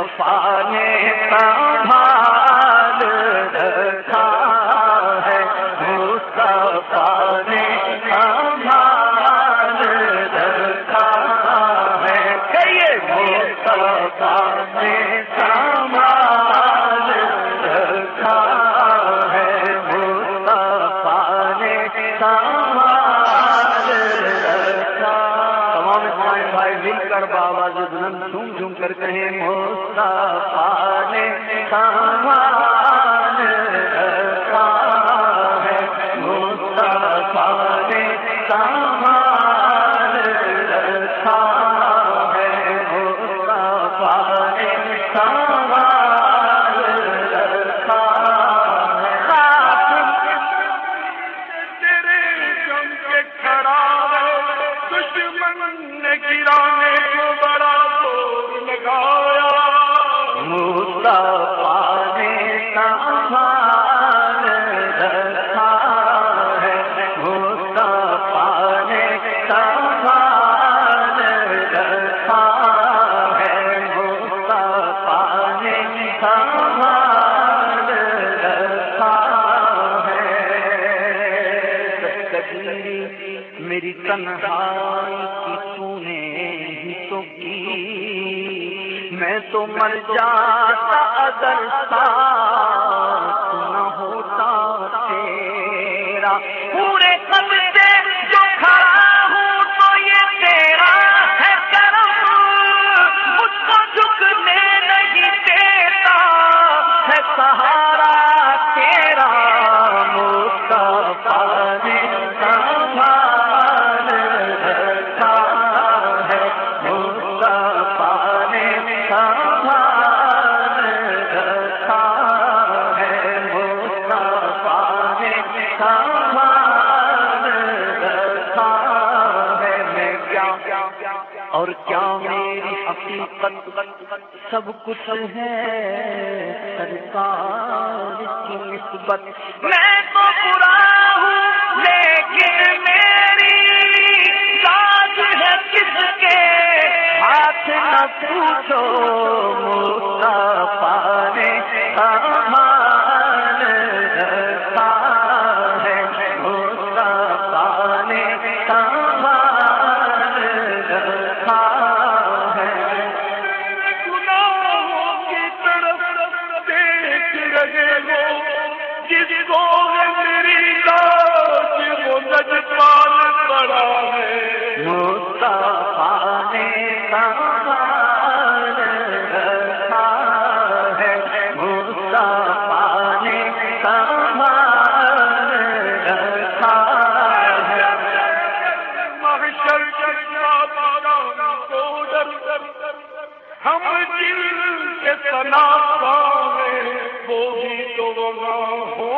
مصطفیٰ نے تابا کرتے ہیں موسا پانے سامان مر جاتا اگر ساتھ نہ ہوتا تیرا۔ پورے قبر اور کیا میری حقیقت سب کچھ ہے؟ سرکار کی نسبت میں تو برا ہوں، لیکن میری ساتھ ہے کس کے؟ ہاتھ نہ پوچھو پانے جس کو میری لاج مدد پال پڑا ہے۔ ہاں۔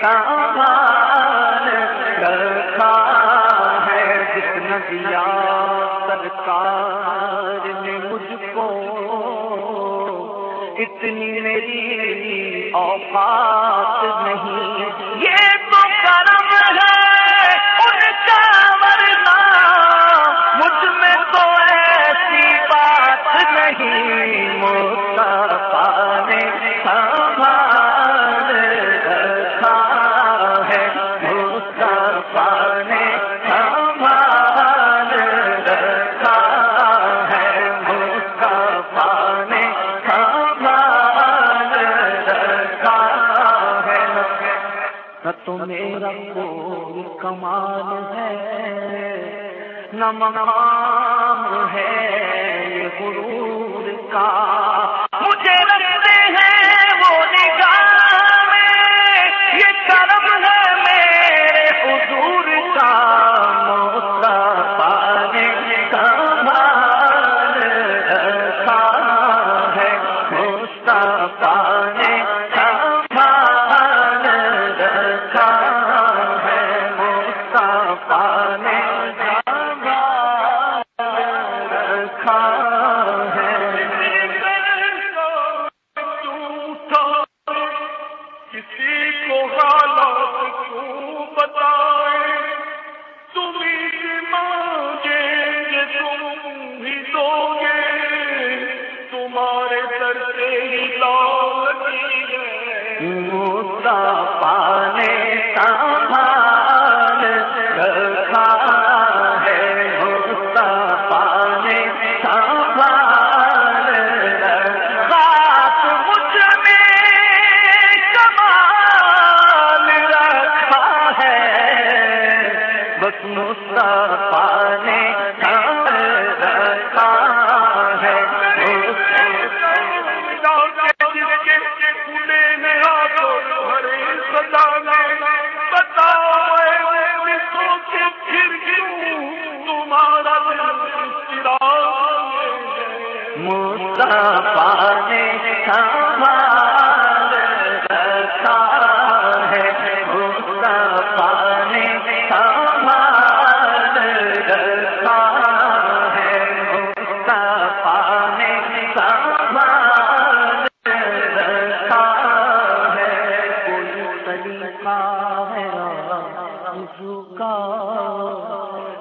سامان رکھا ہے جس نبیا سرکار نے مجھ کو۔ اتنی میری اوقات نہیں رنگو کمال ہے نہ مقام ہے غرور کا ہاں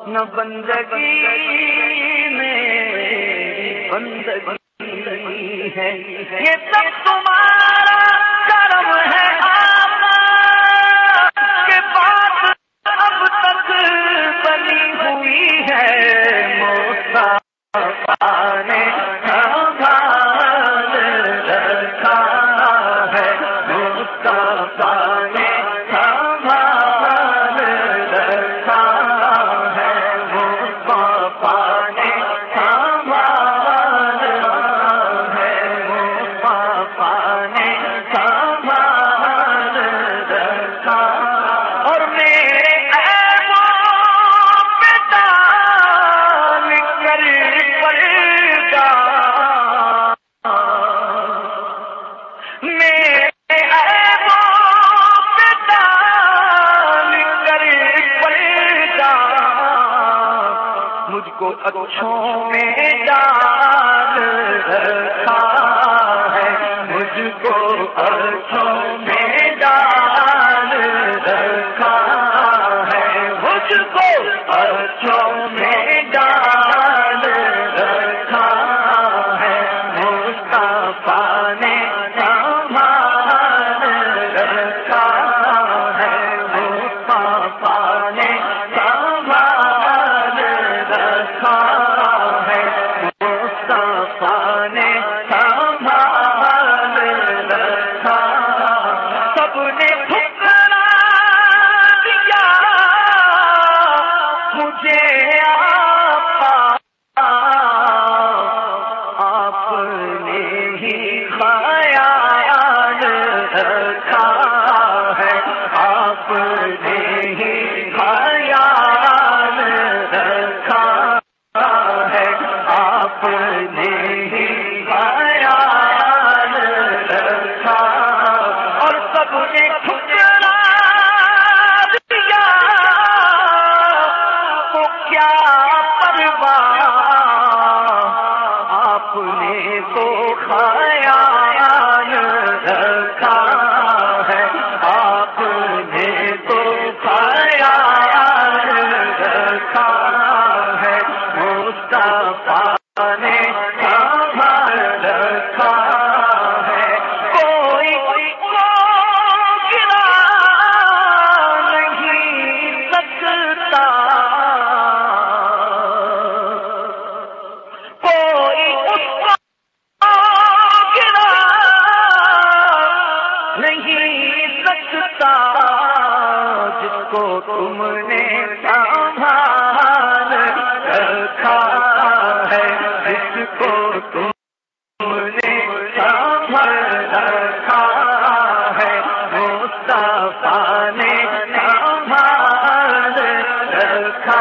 نہ بندگی میں بندگی ہے۔ یہ سب تمہارا کرم ہے کے پاس اب تک بنی ہوئی ہے۔ موسا نے رکھا ہے۔ موسا پانے مجھ کو اچھوں میں ڈال رکھا ہے مجھ کو اچھوں میں دیکھو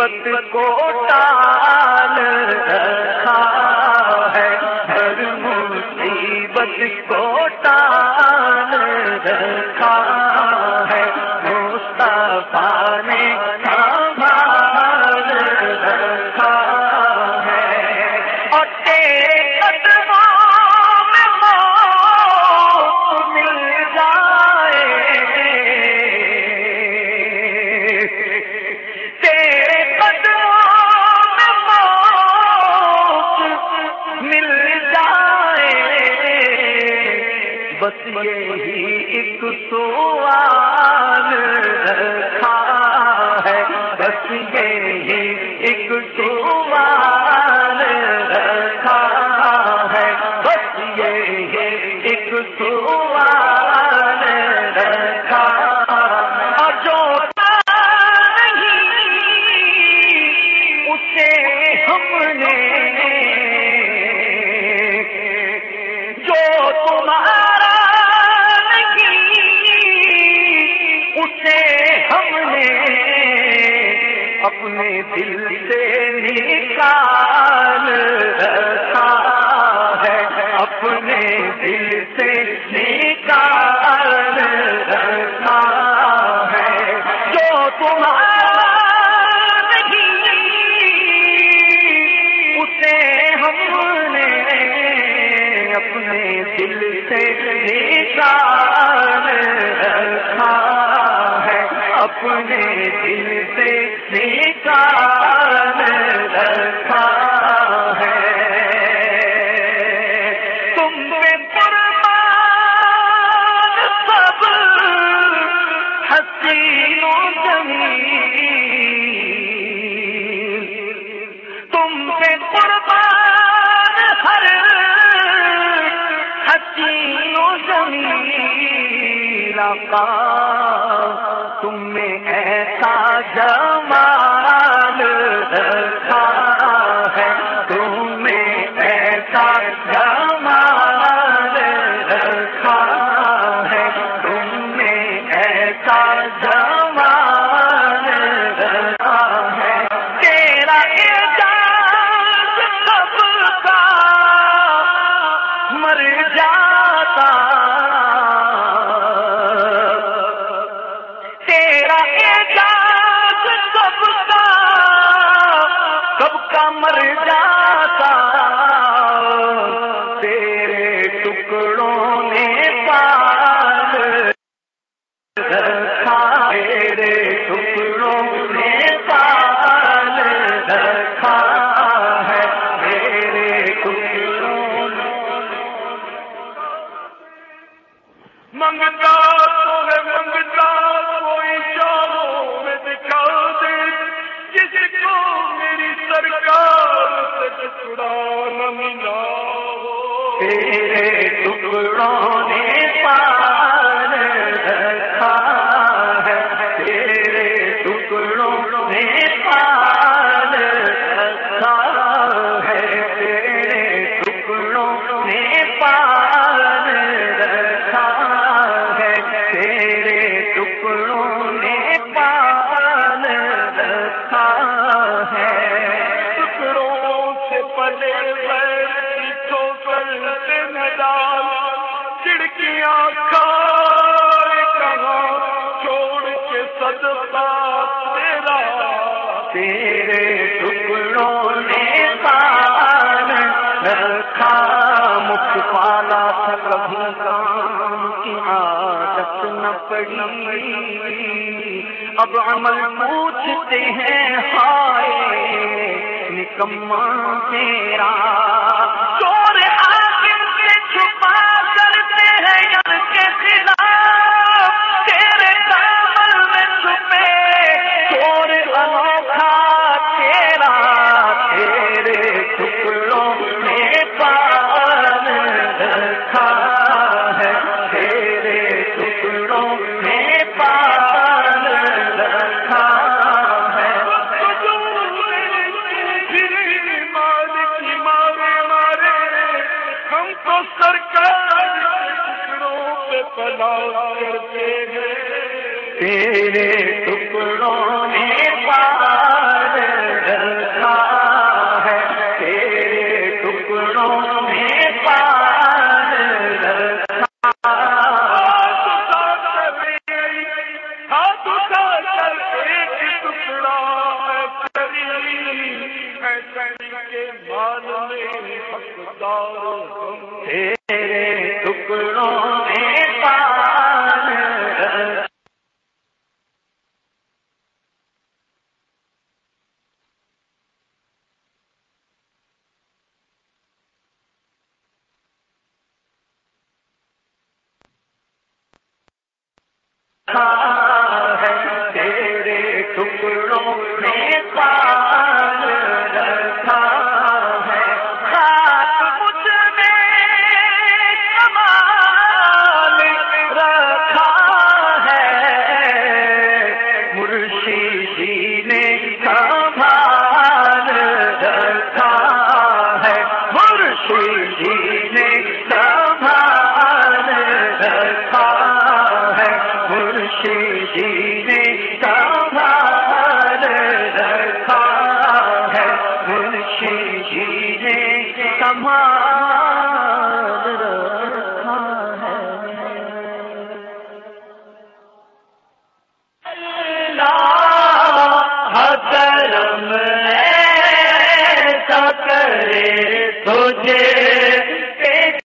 مصیبت کو ٹال رکھا ہے ہر مصیبت کو ٹال رکھا نکال تم میں قربان سب حسینوں جمی تم میں قربان ہر حسینوں جمی جمال ہے۔ مر جا ٹکڑا نہ ملا تیرے ٹکڑوں نے چھوڑ کے صدقہ تیرے پالا تھا کبھی پڑی۔ اب عمل پوچھتے ہیں ہائے کما تیرا کر کے گئے تیرے ٹکڑوں ہے